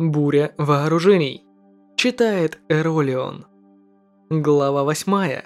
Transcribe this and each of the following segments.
Буря вооружений. Читает Эролион. Глава восьмая.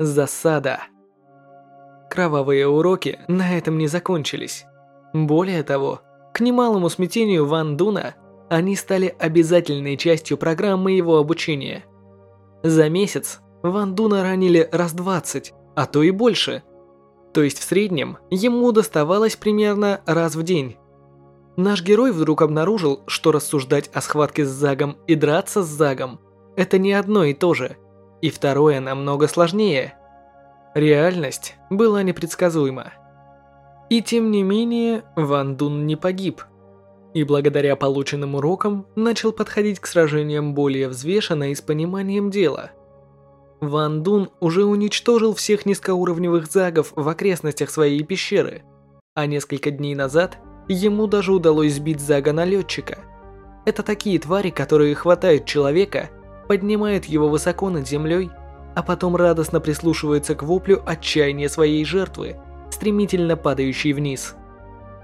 Засада. Кровавые уроки на этом не закончились. Более того, к немалому смятению Ван Дуна, они стали обязательной частью программы его обучения. За месяц Ван Дуна ранили раз 20, а то и больше. То есть в среднем ему доставалось примерно раз в день. Наш герой вдруг обнаружил, что рассуждать о схватке с Загом и драться с Загом – это не одно и то же, и второе намного сложнее. Реальность была непредсказуема. И тем не менее, Ван Дун не погиб. И благодаря полученным урокам начал подходить к сражениям более взвешенно и с пониманием дела. Ван Дун уже уничтожил всех низкоуровневых загов в окрестностях своей пещеры, а несколько дней назад – Ему даже удалось сбить зага-налетчика. Это такие твари, которые хватают человека, поднимают его высоко над землей, а потом радостно прислушиваются к воплю отчаяния своей жертвы, стремительно падающей вниз.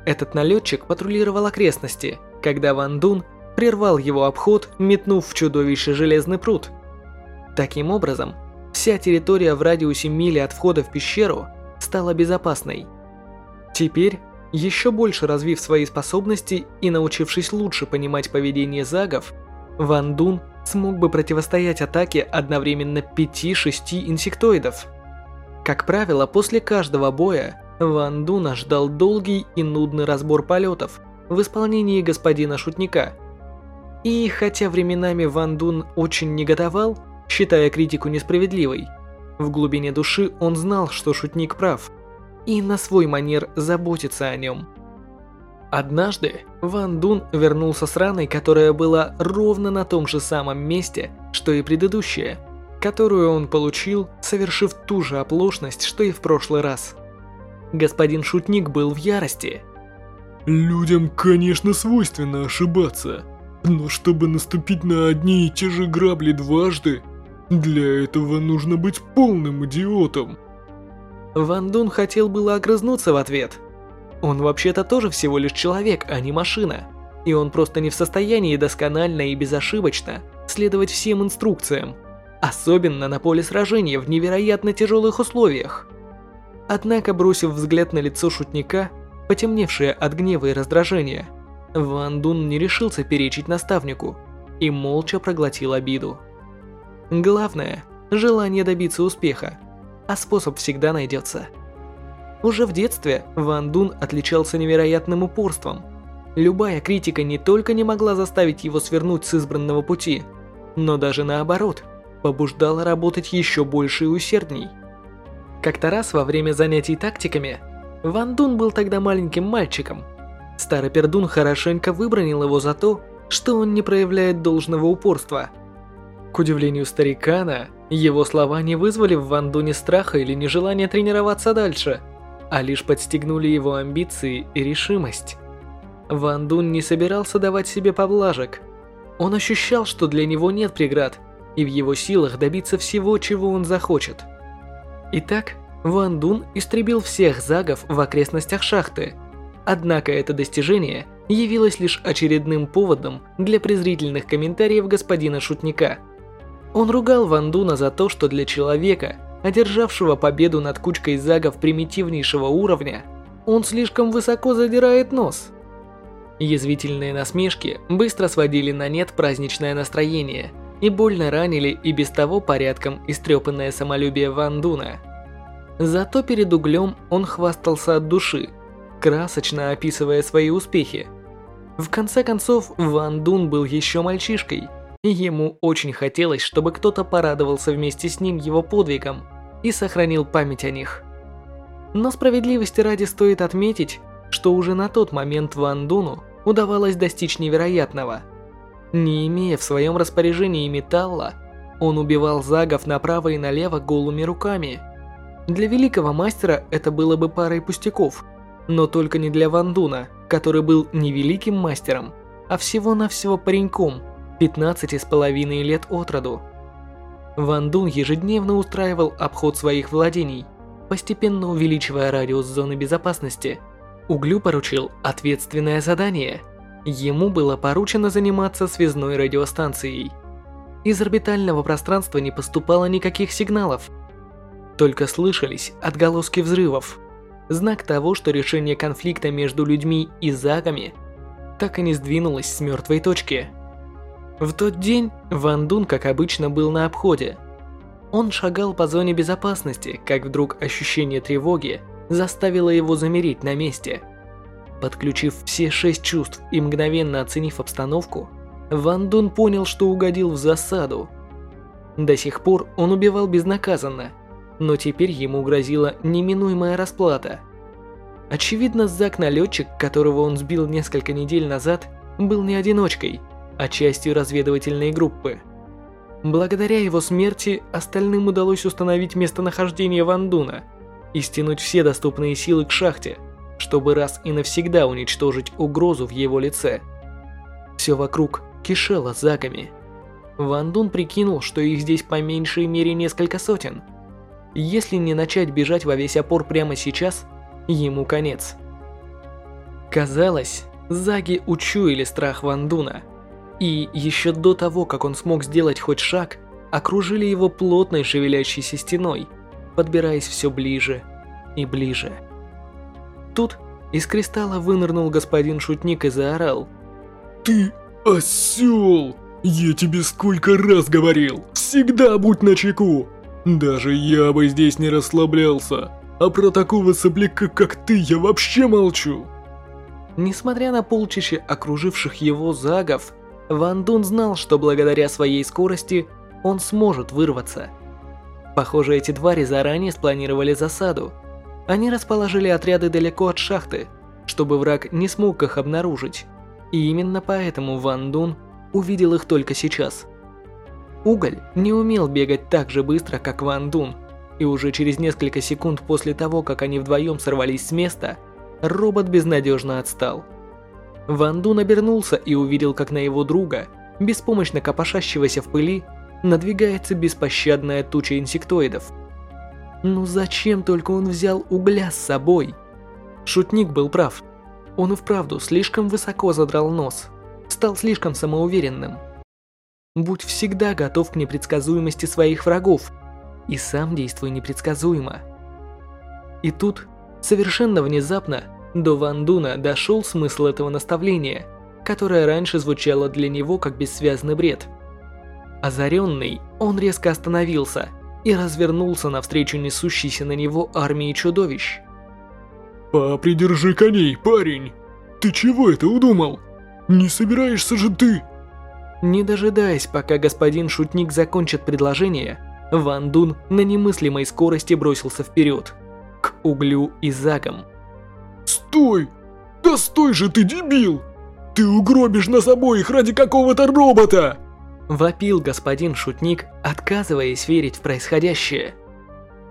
Этот налетчик патрулировал окрестности, когда Ван Дун прервал его обход, метнув в чудовище железный пруд. Таким образом, вся территория в радиусе мили от входа в пещеру стала безопасной. Теперь еще больше развив свои способности и научившись лучше понимать поведение загов, Ван Дун смог бы противостоять атаке одновременно 5-6 инсектоидов. Как правило, после каждого боя Ван Дуна ждал долгий и нудный разбор полетов в исполнении господина Шутника. И хотя временами Ван Дун очень негодовал, считая критику несправедливой, в глубине души он знал, что Шутник прав – и на свой манер заботиться о нем. Однажды Ван Дун вернулся с раной, которая была ровно на том же самом месте, что и предыдущая, которую он получил, совершив ту же оплошность, что и в прошлый раз. Господин Шутник был в ярости. «Людям, конечно, свойственно ошибаться, но чтобы наступить на одни и те же грабли дважды, для этого нужно быть полным идиотом». Ван Дун хотел было огрызнуться в ответ. Он вообще-то тоже всего лишь человек, а не машина. И он просто не в состоянии досконально и безошибочно следовать всем инструкциям. Особенно на поле сражения в невероятно тяжелых условиях. Однако, бросив взгляд на лицо шутника, потемневшее от гнева и раздражения, Ван Дун не решился перечить наставнику и молча проглотил обиду. Главное – желание добиться успеха – а способ всегда найдется. Уже в детстве Ван Дун отличался невероятным упорством. Любая критика не только не могла заставить его свернуть с избранного пути, но даже наоборот, побуждала работать еще больше и усердней. Как-то раз во время занятий тактиками, Ван Дун был тогда маленьким мальчиком. Старый пердун хорошенько выбронил его за то, что он не проявляет должного упорства. К удивлению старикана, его слова не вызвали в Ван Дуне страха или нежелания тренироваться дальше, а лишь подстегнули его амбиции и решимость. Ван Дун не собирался давать себе поблажек. Он ощущал, что для него нет преград, и в его силах добиться всего, чего он захочет. Итак, Ван Дун истребил всех загов в окрестностях шахты. Однако это достижение явилось лишь очередным поводом для презрительных комментариев господина Шутника – он ругал Ван Дуна за то, что для человека, одержавшего победу над кучкой загов примитивнейшего уровня, он слишком высоко задирает нос. Язвительные насмешки быстро сводили на нет праздничное настроение и больно ранили и без того порядком истрепанное самолюбие Ван Дуна. Зато перед углем он хвастался от души, красочно описывая свои успехи. В конце концов, Ван Дун был еще мальчишкой – Ему очень хотелось, чтобы кто-то порадовался вместе с ним его подвигом и сохранил память о них. Но справедливости ради стоит отметить, что уже на тот момент Ван Дуну удавалось достичь невероятного. Не имея в своем распоряжении металла, он убивал загов направо и налево голыми руками. Для великого мастера это было бы парой пустяков, но только не для Ван Дуна, который был не великим мастером, а всего-навсего пареньком – 15 с половиной лет от роду. Ван Дун ежедневно устраивал обход своих владений, постепенно увеличивая радиус зоны безопасности. Углю поручил ответственное задание Ему было поручено заниматься связной радиостанцией. Из орбитального пространства не поступало никаких сигналов. Только слышались отголоски взрывов. Знак того, что решение конфликта между людьми и загами так и не сдвинулось с мертвой точки. В тот день Ван Дун, как обычно, был на обходе. Он шагал по зоне безопасности, как вдруг ощущение тревоги заставило его замереть на месте. Подключив все шесть чувств и мгновенно оценив обстановку, Ван Дун понял, что угодил в засаду. До сих пор он убивал безнаказанно, но теперь ему грозила неминуемая расплата. Очевидно, Зак-налетчик, которого он сбил несколько недель назад, был не одиночкой, а частью разведывательной группы. Благодаря его смерти остальным удалось установить местонахождение Вандуна и стянуть все доступные силы к шахте, чтобы раз и навсегда уничтожить угрозу в его лице. Все вокруг кишело загами. Вандун прикинул, что их здесь по меньшей мере несколько сотен – если не начать бежать во весь опор прямо сейчас, ему конец. Казалось, Заги учуяли страх Вандуна, и еще до того, как он смог сделать хоть шаг, окружили его плотной шевелящейся стеной, подбираясь все ближе и ближе. Тут из кристалла вынырнул господин Шутник и заорал. «Ты осел! Я тебе сколько раз говорил! Всегда будь начеку! Даже я бы здесь не расслаблялся. А про такого сопляка, как ты, я вообще молчу. Несмотря на полчища окруживших его загов, Ван Дун знал, что благодаря своей скорости он сможет вырваться. Похоже, эти твари заранее спланировали засаду. Они расположили отряды далеко от шахты, чтобы враг не смог их обнаружить. И именно поэтому Ван Дун увидел их только сейчас. Уголь не умел бегать так же быстро, как Ван Дун, и уже через несколько секунд после того, как они вдвоем сорвались с места, робот безнадежно отстал. Ван Дун обернулся и увидел, как на его друга, беспомощно копошащегося в пыли, надвигается беспощадная туча инсектоидов. Ну зачем только он взял угля с собой? Шутник был прав. Он и вправду слишком высоко задрал нос, стал слишком самоуверенным. Будь всегда готов к непредсказуемости своих врагов и сам действуй непредсказуемо. И тут, совершенно внезапно, до Ван Дуна дошел смысл этого наставления, которое раньше звучало для него как бессвязный бред. Озаренный, он резко остановился и развернулся навстречу несущейся на него армии чудовищ. «Попридержи коней, парень! Ты чего это удумал? Не собираешься же ты...» Не дожидаясь, пока господин Шутник закончит предложение, Ван Дун на немыслимой скорости бросился вперед, к углю и загам. «Стой! Да стой же ты, дебил! Ты угробишь нас обоих ради какого-то робота!» Вопил господин Шутник, отказываясь верить в происходящее.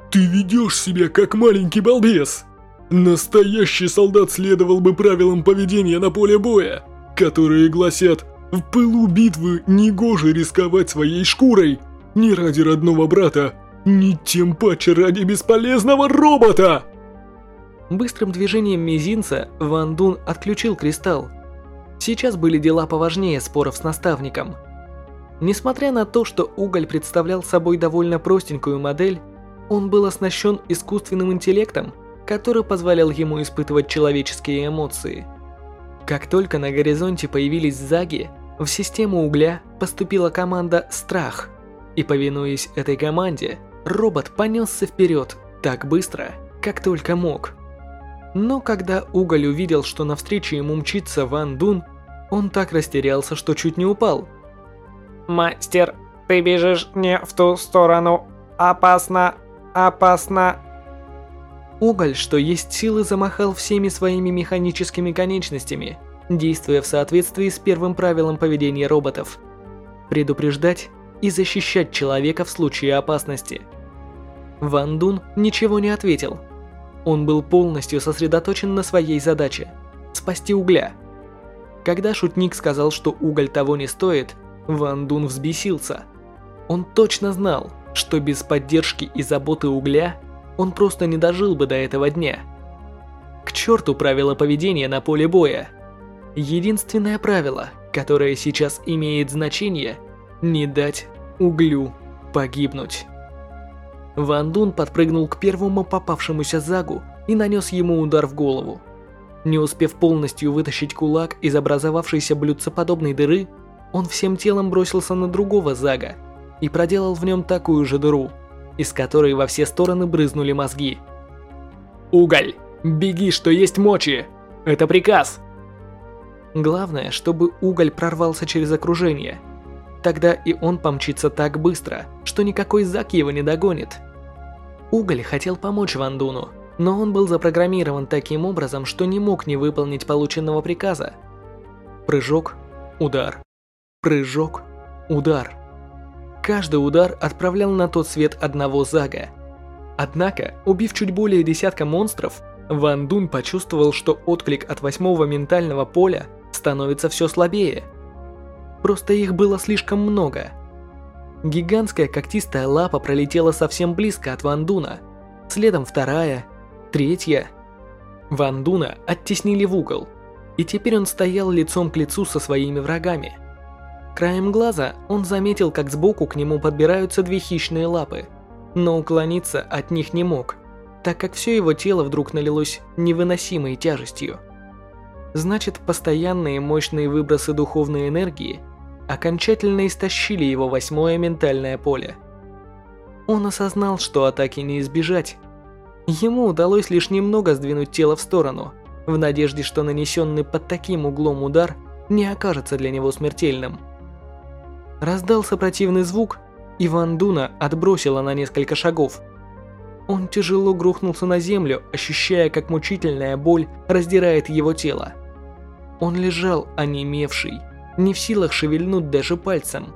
«Ты ведешь себя как маленький балбес! Настоящий солдат следовал бы правилам поведения на поле боя, которые гласят в пылу битвы негоже рисковать своей шкурой, ни ради родного брата, ни тем паче ради бесполезного робота!» Быстрым движением мизинца Ван Дун отключил кристалл. Сейчас были дела поважнее споров с наставником. Несмотря на то, что уголь представлял собой довольно простенькую модель, он был оснащен искусственным интеллектом, который позволял ему испытывать человеческие эмоции. Как только на горизонте появились заги, в систему угля поступила команда «Страх», и повинуясь этой команде, робот понесся вперед так быстро, как только мог. Но когда Уголь увидел, что навстречу ему мчится Ван Дун, он так растерялся, что чуть не упал. «Мастер, ты бежишь не в ту сторону. Опасно, опасно!» Уголь, что есть силы, замахал всеми своими механическими конечностями – действуя в соответствии с первым правилом поведения роботов – предупреждать и защищать человека в случае опасности. Ван Дун ничего не ответил. Он был полностью сосредоточен на своей задаче – спасти угля. Когда шутник сказал, что уголь того не стоит, Ван Дун взбесился. Он точно знал, что без поддержки и заботы угля он просто не дожил бы до этого дня. К черту правила поведения на поле боя – Единственное правило, которое сейчас имеет значение – не дать углю погибнуть. Ван Дун подпрыгнул к первому попавшемуся Загу и нанес ему удар в голову. Не успев полностью вытащить кулак из образовавшейся блюдцеподобной дыры, он всем телом бросился на другого Зага и проделал в нем такую же дыру, из которой во все стороны брызнули мозги. «Уголь! Беги, что есть мочи! Это приказ!» Главное, чтобы уголь прорвался через окружение. Тогда и он помчится так быстро, что никакой Зак его не догонит. Уголь хотел помочь Вандуну, но он был запрограммирован таким образом, что не мог не выполнить полученного приказа. Прыжок, удар. Прыжок, удар. Каждый удар отправлял на тот свет одного Зага. Однако, убив чуть более десятка монстров, Ван Дун почувствовал, что отклик от восьмого ментального поля становится все слабее. Просто их было слишком много. Гигантская когтистая лапа пролетела совсем близко от Ван Дуна. Следом вторая, третья. Ван Дуна оттеснили в угол, и теперь он стоял лицом к лицу со своими врагами – Краем глаза он заметил, как сбоку к нему подбираются две хищные лапы, но уклониться от них не мог, так как все его тело вдруг налилось невыносимой тяжестью. Значит, постоянные мощные выбросы духовной энергии окончательно истощили его восьмое ментальное поле. Он осознал, что атаки не избежать. Ему удалось лишь немного сдвинуть тело в сторону, в надежде, что нанесенный под таким углом удар не окажется для него смертельным. Раздался противный звук, и Ван Дуна отбросила на несколько шагов. Он тяжело грохнулся на землю, ощущая, как мучительная боль раздирает его тело. Он лежал онемевший, не в силах шевельнуть даже пальцем.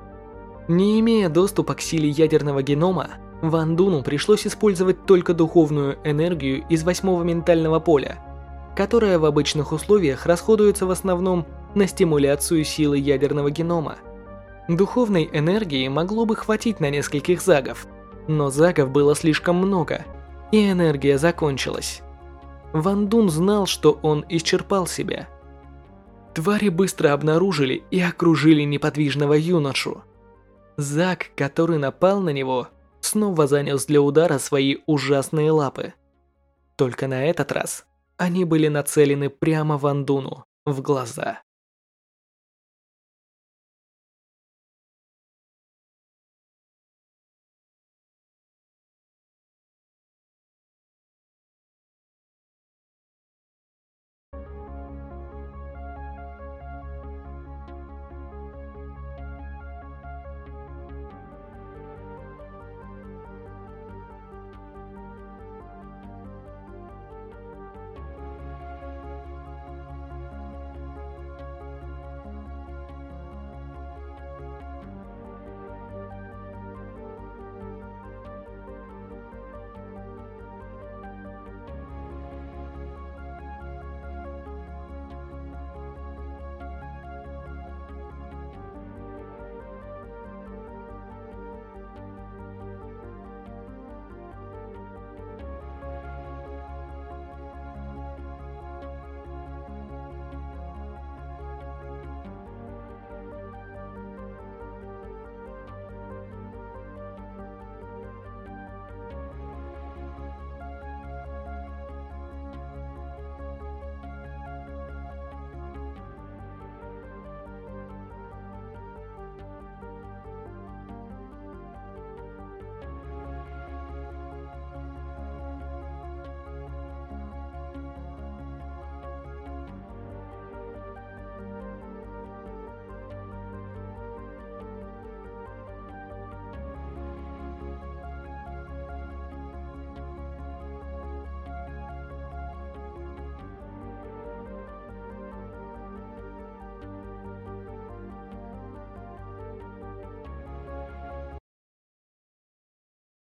Не имея доступа к силе ядерного генома, Ван Дуну пришлось использовать только духовную энергию из восьмого ментального поля, которая в обычных условиях расходуется в основном на стимуляцию силы ядерного генома. Духовной энергии могло бы хватить на нескольких загов, но загов было слишком много, и энергия закончилась. Ван Дун знал, что он исчерпал себя. Твари быстро обнаружили и окружили неподвижного юношу. Заг, который напал на него, снова занес для удара свои ужасные лапы. Только на этот раз они были нацелены прямо Ван Дуну в глаза.